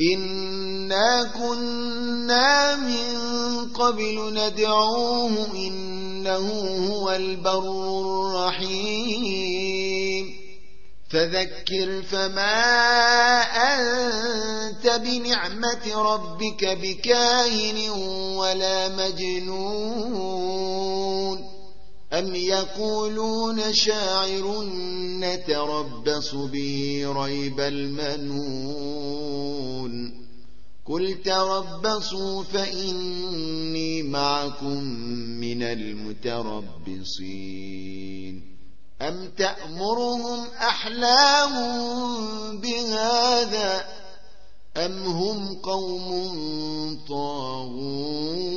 إنا كنا من قبل ندعوه إنه هو البر الرحيم فذكر فما أنت بنعمة ربك بكاهن ولا مجنون أم يقولون شاعر نتربص به ريب المنون قل تربصوا فإني معكم من المتربصين أم تأمرهم أحلامهم بهذا أم هم قوم طاغون